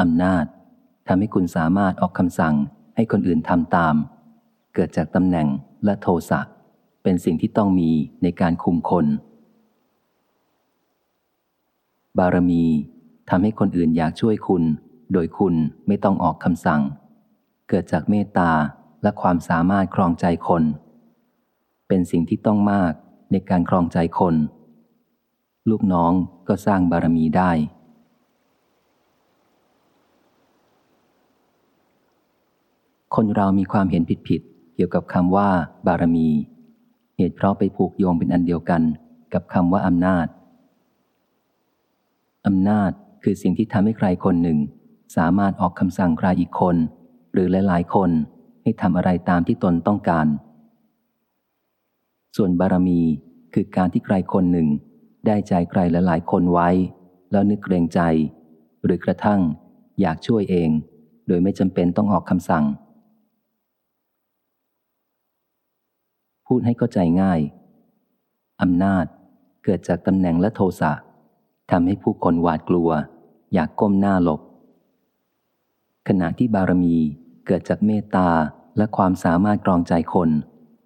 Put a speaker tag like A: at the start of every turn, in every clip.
A: อำนาจทำให้คุณสามารถออกคำสั่งให้คนอื่นทำตาม เกิดจากตำแหน่งและโทสะเป็นสิ่งที่ต้องมีในการคุมคน บารมีทำให้คนอื่นอยากช่วยคุณ โดยคุณไม่ต้องออกคำสั่ง เกิดจากเมตตาและความสามารถครองใจคน เป็นสิ่งที่ต้องมากในการครองใจคน ลูกน้องก็สร้างบารมีได้ คนเรามีความเห็นผิดๆเกี่ยวกับคำว่า บารมี เหตุเพราะไปผูกโยงเป็นอันเดียวกันกับคำว่าอำนาจอำนาจคือสิ่งที่ทำให้ใครคนหนึ่ง สามารถออกคำสั่งใครอีกคน หรือหลายๆ คนให้ทำอะไรตามที่ตนต้องการ ส่วนบารมีคือการที่ใครคนหนึ่ง ได้ใจใครหลายๆ คนไว้ แล้วนึกเกรงใจ หรือกระทั่ง อยากช่วยเอง โดยไม่จำเป็นต้องออกคำสั่ง พูดให้เข้าใจง่าย อำนาจเกิดจากตำแหน่งและโทสะทำให้ผู้คนหวาดกลัว อยากก้มหน้าหลบ ขณะที่บารมีเกิดจากเมตตาและความสามารถกรองใจคน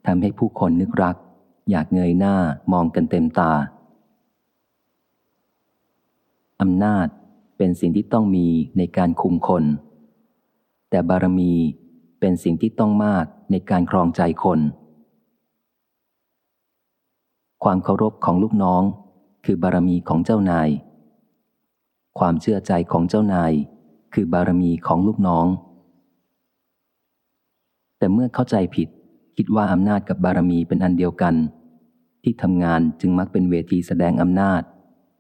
A: ทำให้ผู้คนนึกรัก อยากเงยหน้ามองกันเต็มตา อำนาจเป็นสิ่งที่ต้องมีในการคุมคน แต่บารมีเป็นสิ่งที่ต้องมากในการครองใจคน ความเคารพของลูกน้อง คือบารมีของเจ้านาย ความเชื่อใจของเจ้านาย คือบารมีของลูกน้อง แต่เมื่อเข้าใจผิดคิดว่าอำนาจกับบารมีเป็นอันเดียวกัน ที่ทำงานจึงมักเป็นเวทีแสดงอำนาจ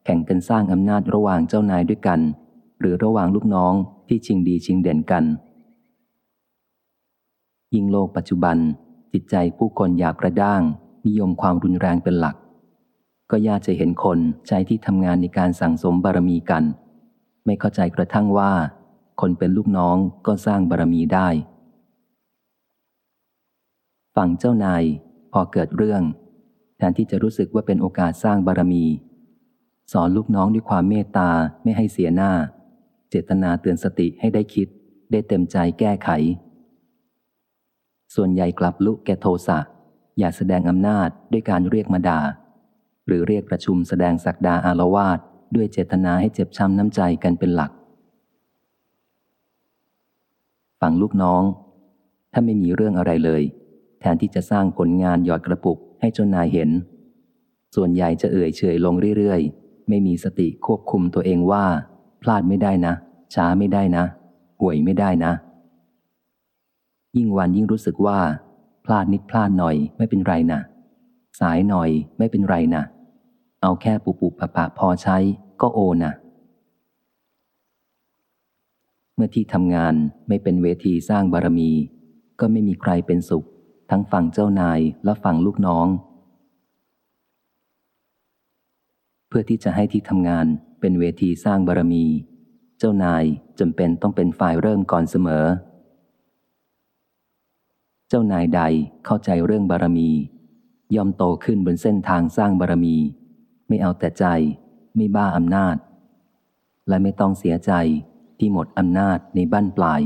A: แข่งกันสร้างอำนาจระหว่างเจ้านายด้วยกัน หรือระหว่างลูกน้องที่ชิงดีชิงเด่นกัน ยิ่งโลกปัจจุบันจิตใจผู้คนอยากกระด้าง นิยมความรุนแรงเป็นหลัก ก็ยากจะเห็นคนใช้ที่ทำงานในการสั่งสมบารมีกัน ไม่เข้าใจกระทั่งว่า คนเป็นลูกน้องก็สร้างบารมีได้ ฝั่งเจ้านายพอเกิดเรื่องแทนที่จะรู้สึกว่าเป็นโอกาสสร้างบารมี สอนลูกน้องด้วยความเมตตาไม่ให้เสียหน้า เจตนาเตือนสติให้ได้คิด ได้เต็มใจแก้ไข ส่วนใหญ่กลับลุกแกโทสะ อย่าแสดงอำนาจด้วยการเรียกมาด่า หรือเรียกประชุมแสดงสักดาอารวาสด้วยเจตนาให้เจ็บช้ำน้ำใจกันเป็นหลัก ฝั่งลูกน้อง ถ้าไม่มีเรื่องอะไรเลย แทนที่จะสร้างผลงานหยอดกระปุกให้เจ้านายเห็น ส่วนใหญ่จะเอ่ยเฉยลงเรื่อยๆ ไม่มีสติควบคุมตัวเองว่า พลาดไม่ได้นะ ช้าไม่ได้นะห่วยไม่ได้นะ ยิ่งวันยิ่งรู้สึกว่า พลาดนิดพลาดหน่อยไม่เป็นไรนะสายหน่อยไม่เป็นไรน่ะ เอาแค่ปุปุปะปะพอใช้ก็โอนะเมื่อที่ทำงานไม่เป็นเวทีสร้างบารมี ก็ไม่มีใครเป็นสุข ทั้งฝั่งเจ้านายและฝั่งลูกน้อง เพื่อที่จะให้ที่ทำงานเป็นเวทีสร้างบารมี เจ้านายจำเป็นต้องเป็นฝ่ายเริ่มก่อนเสมอ เจ้านายใดเข้าใจเรื่องบารมี ย่อมโตขึ้นบนเส้นทางสร้างบารมี ไม่เอาแต่ใจ ไม่บ้าอำนาจ และไม่ต้องเสียใจที่หมดอำนาจในบ้านปลาย